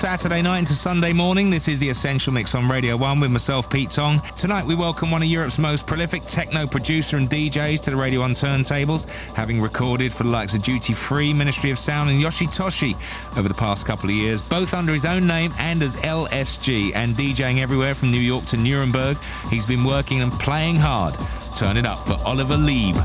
Saturday night into Sunday morning. This is the Essential Mix on Radio 1 with myself, Pete Tong. Tonight we welcome one of Europe's most prolific techno producer and DJs to the Radio 1 turntables, having recorded for the likes of Duty Free, Ministry of Sound and Yoshitoshi over the past couple of years, both under his own name and as LSG, and DJing everywhere from New York to Nuremberg. He's been working and playing hard. Turn it up for Oliver Lieb.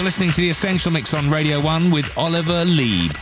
You're listening to The Essential Mix on Radio 1 with Oliver Lieb.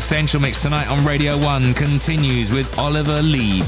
Essential Mix tonight on Radio 1 continues with Oliver Lieb.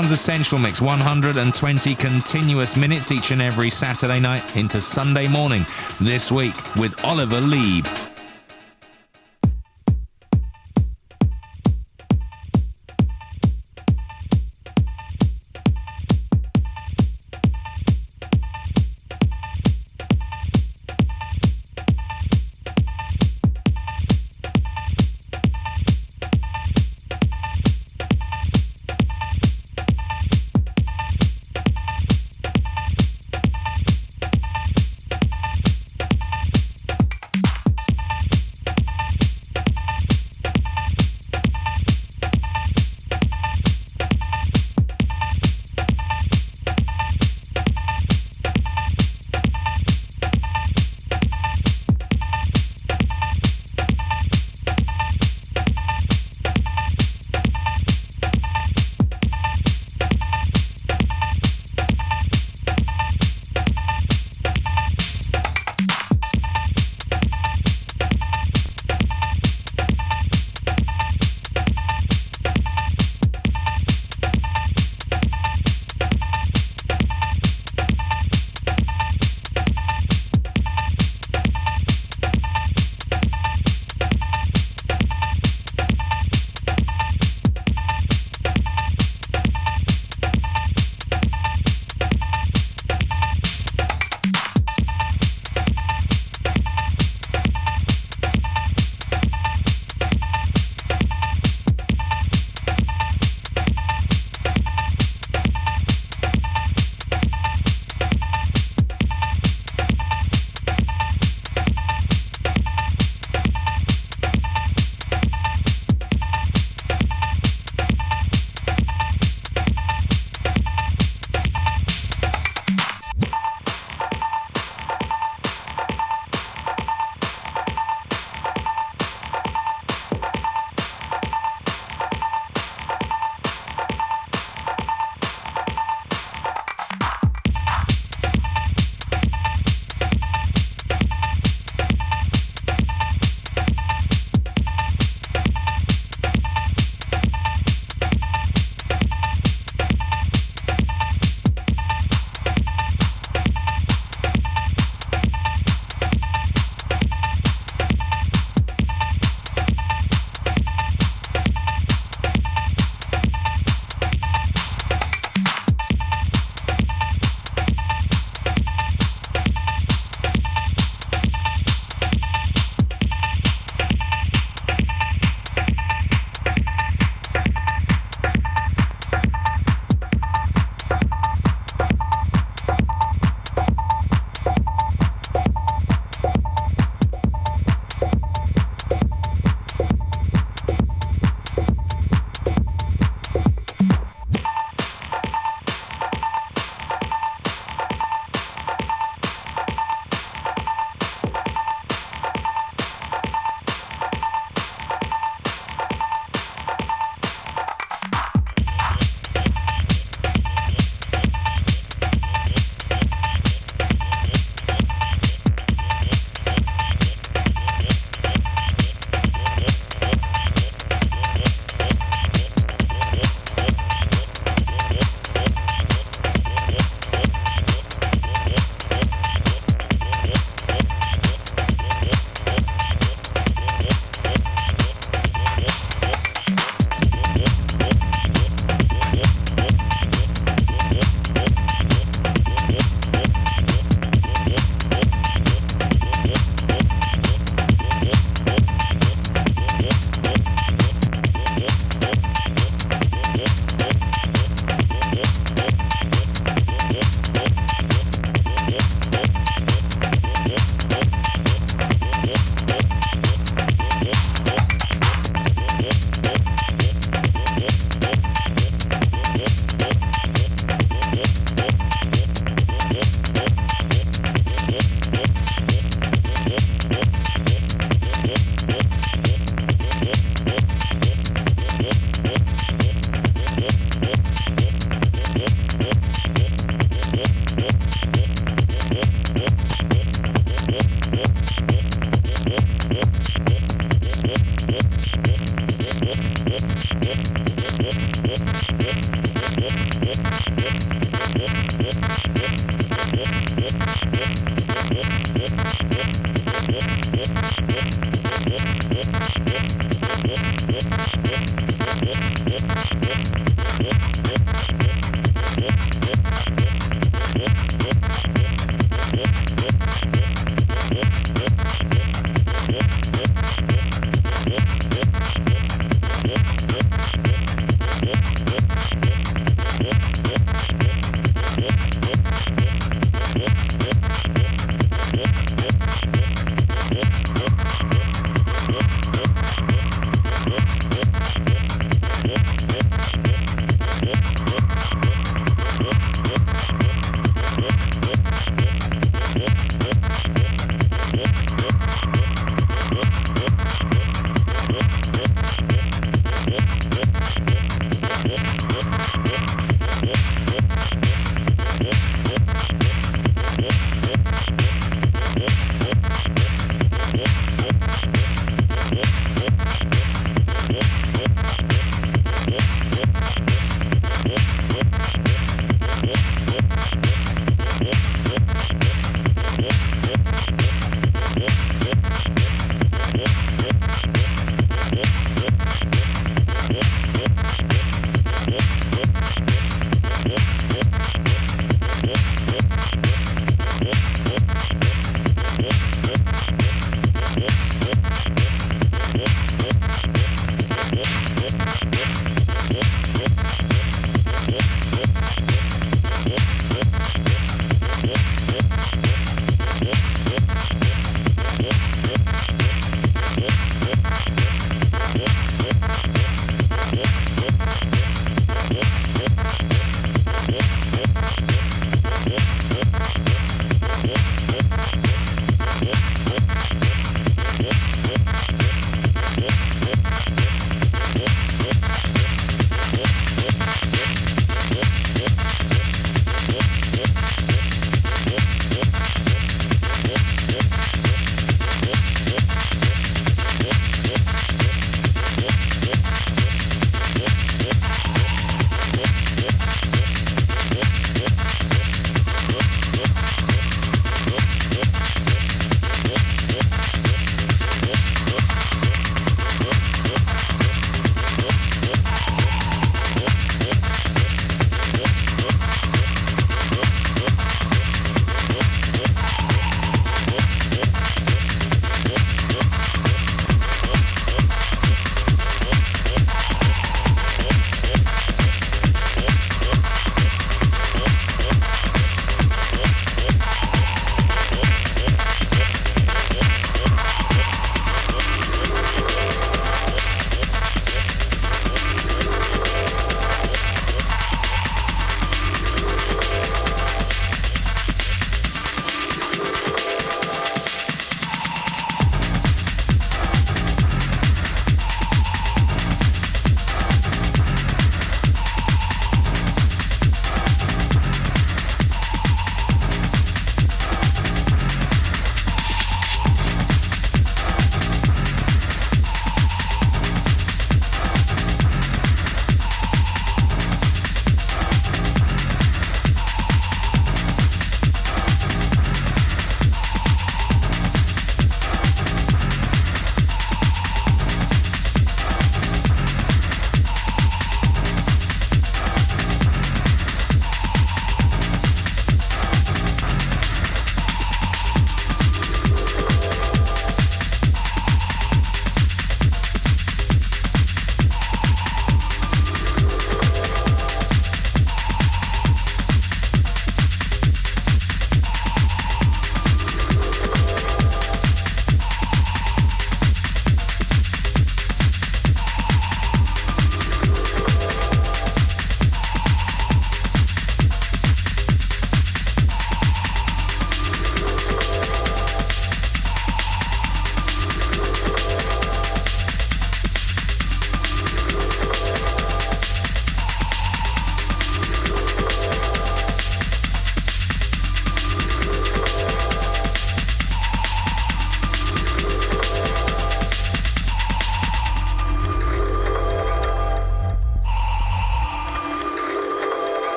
1's Essential Mix, 120 continuous minutes each and every Saturday night into Sunday morning. This week with Oliver Lieb.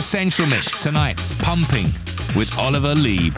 Essential Mix tonight, pumping with Oliver Lieb.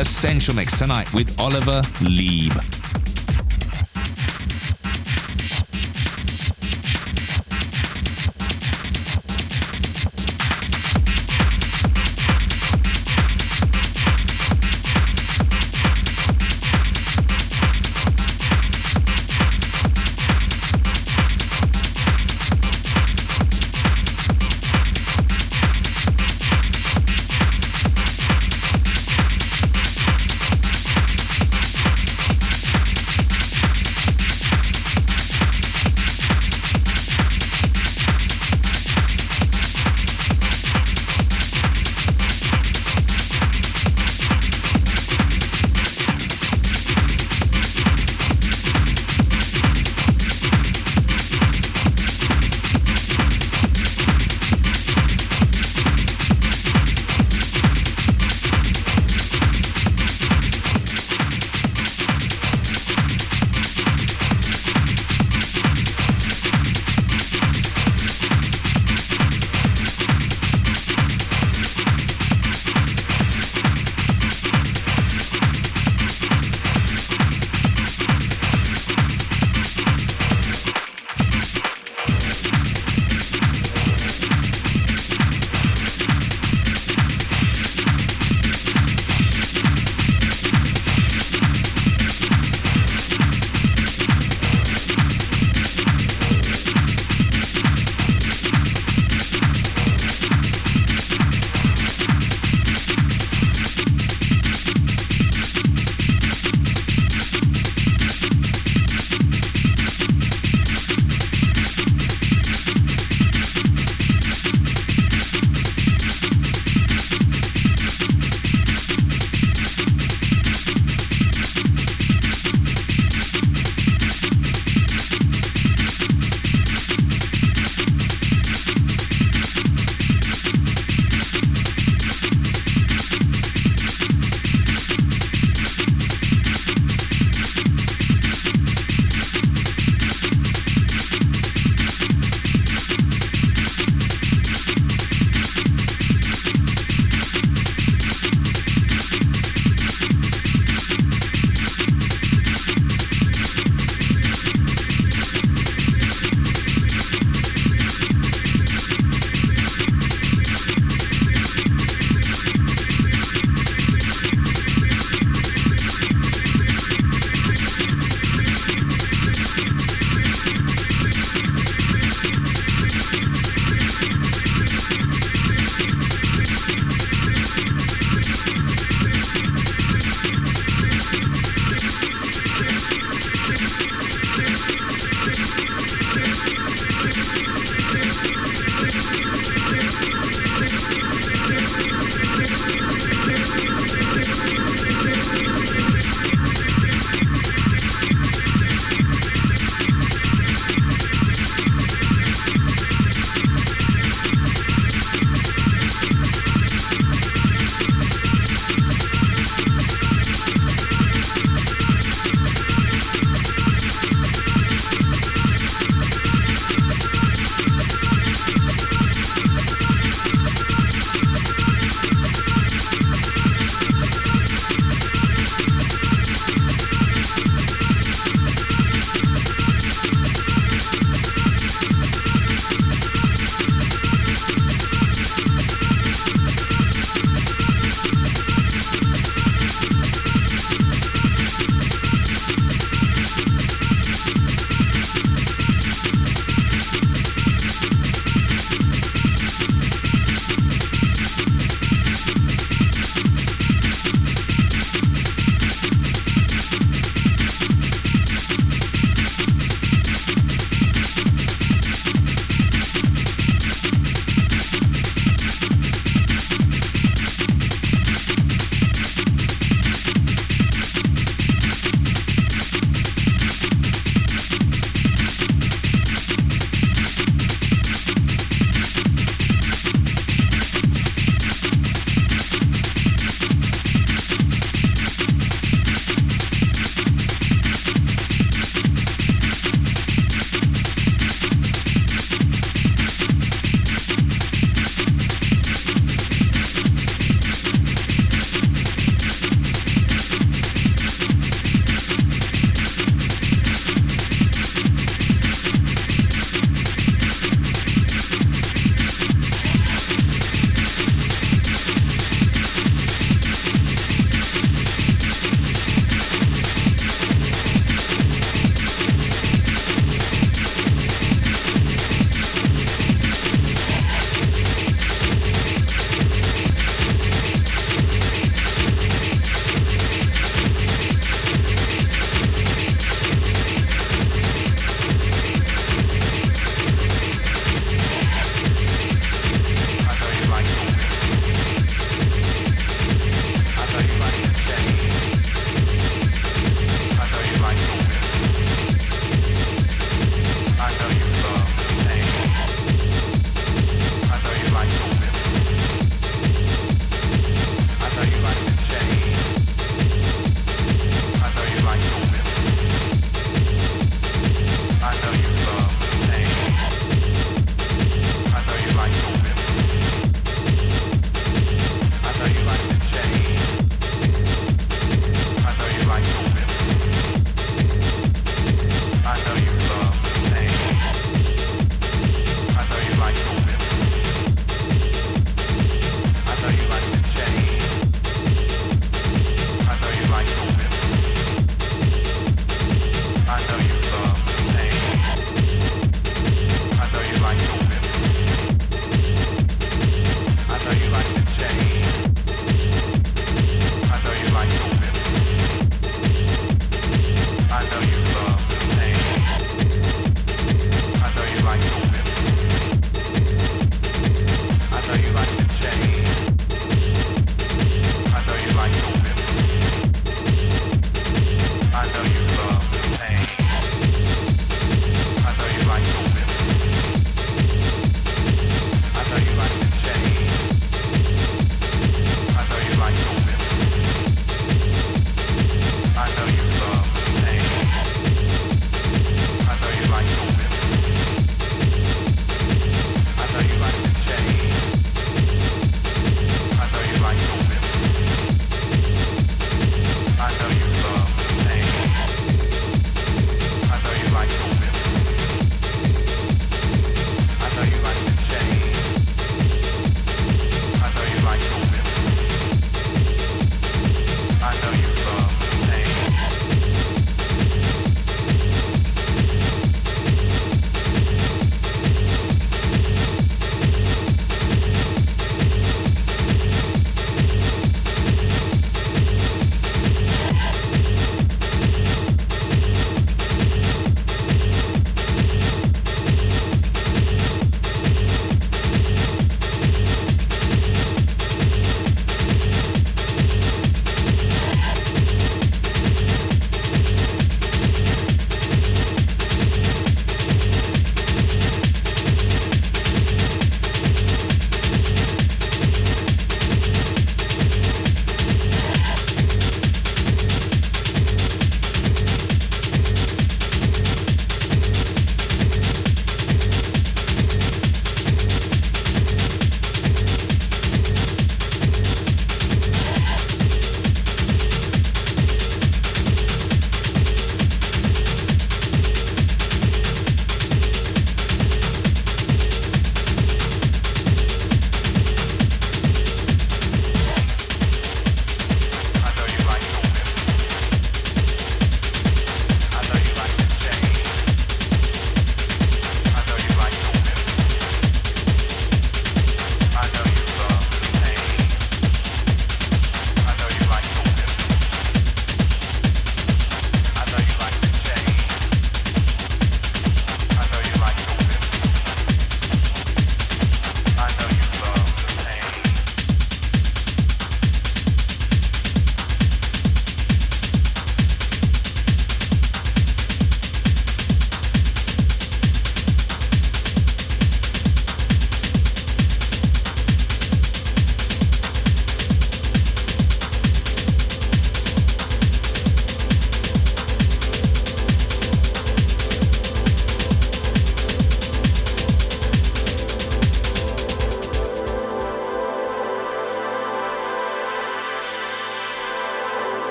Essential Mix tonight with Oliver Lieb.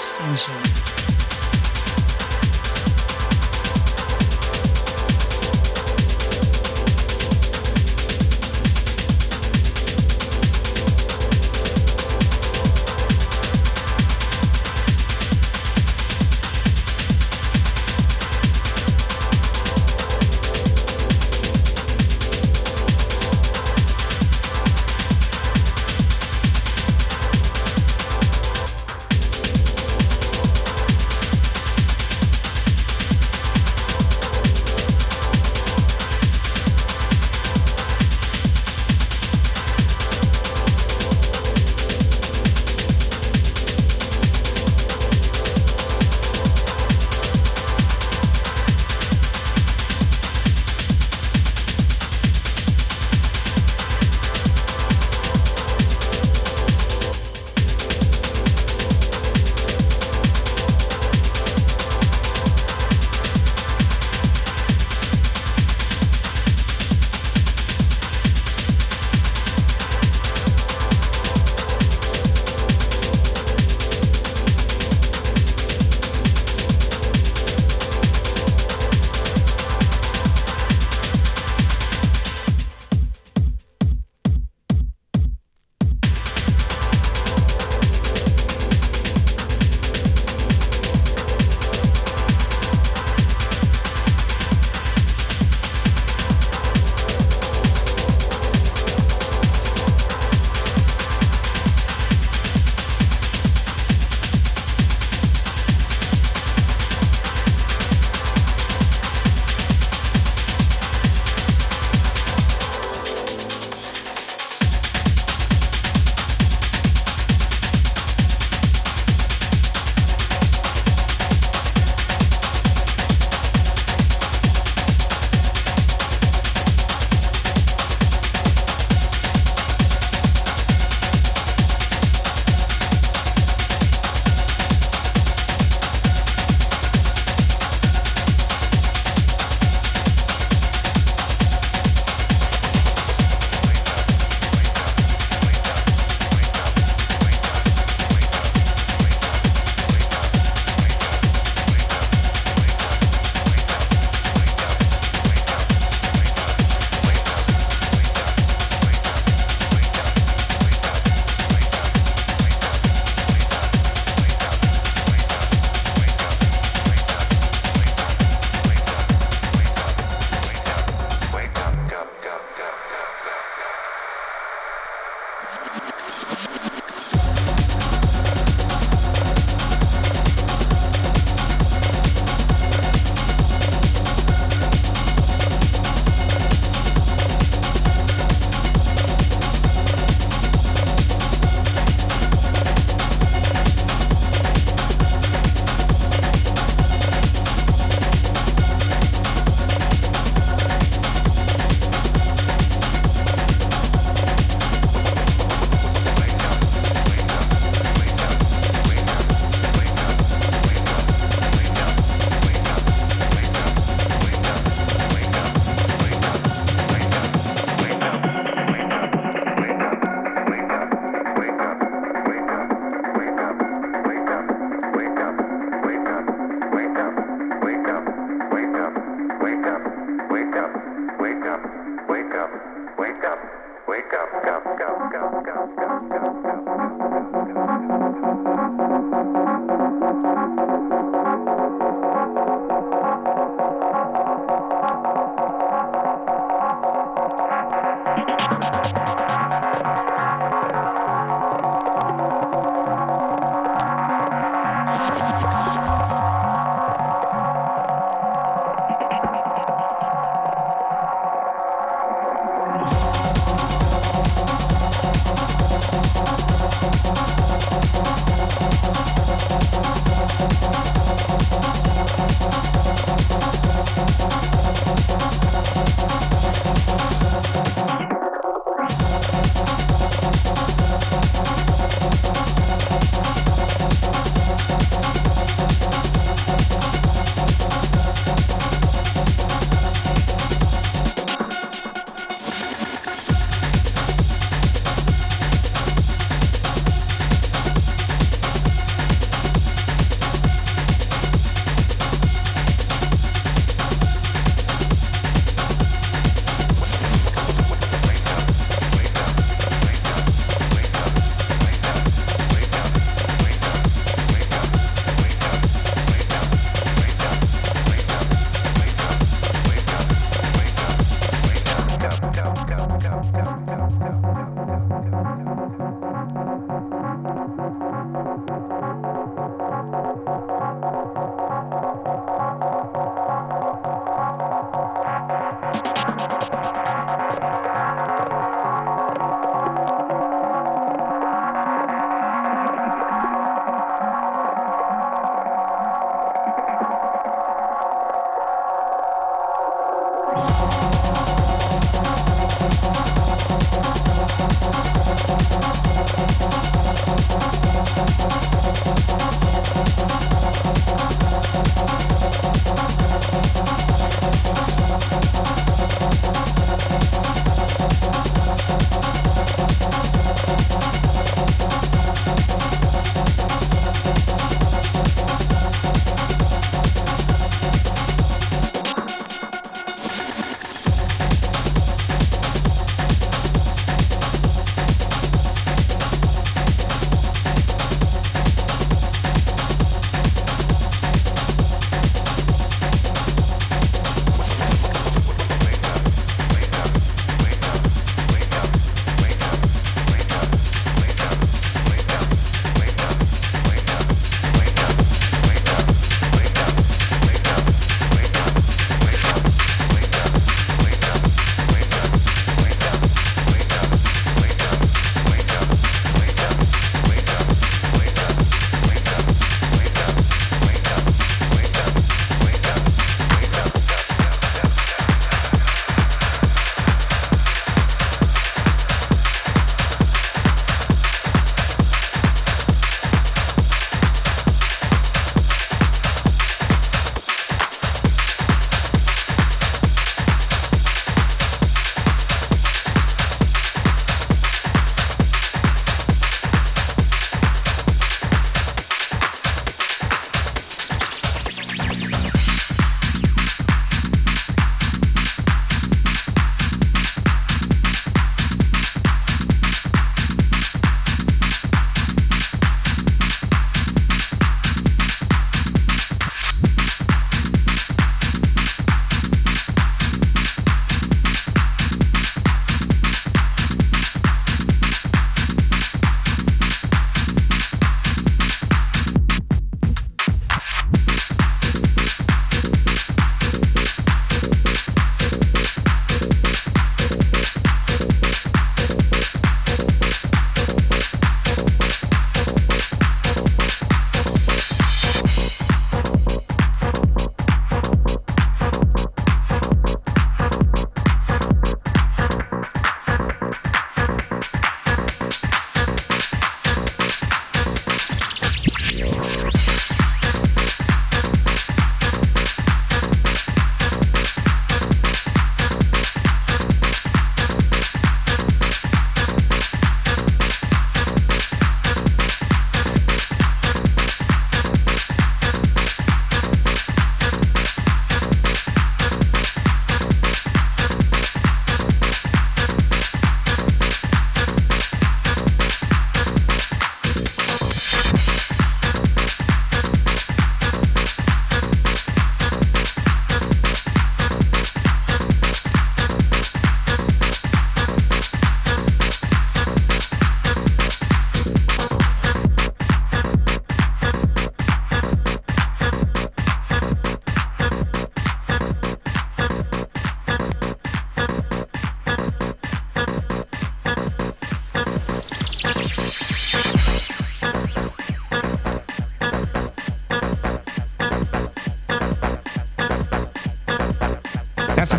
Essential.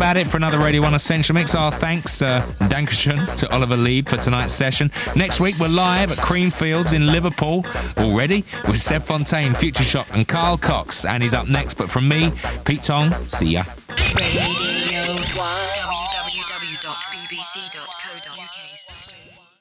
About it for another Radio 1 Essential Mix. Our thanks, uh, Dankeschön, to Oliver Lieb for tonight's session. Next week, we're live at Creamfields in Liverpool already with Seb Fontaine, Future Shock, and Carl Cox. And he's up next. But from me, Pete Tong, see ya.